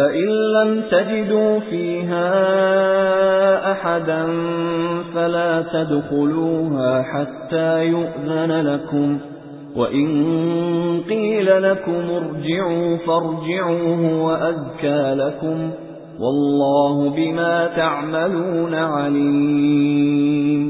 فَإِن لَّمْ تَجِدُوا فِيهَا أَحَدًا فَلَا تَدْخُلُوهَا حَتَّى يُؤْذَنَ لَكُمْ وَإِن قِيلَ لَكُمْ ارْجِعُوا فَارْجِعُوا هُوَ أَزْكَىٰ لَكُمْ وَاللَّهُ بِمَا تَعْمَلُونَ عَلِيمٌ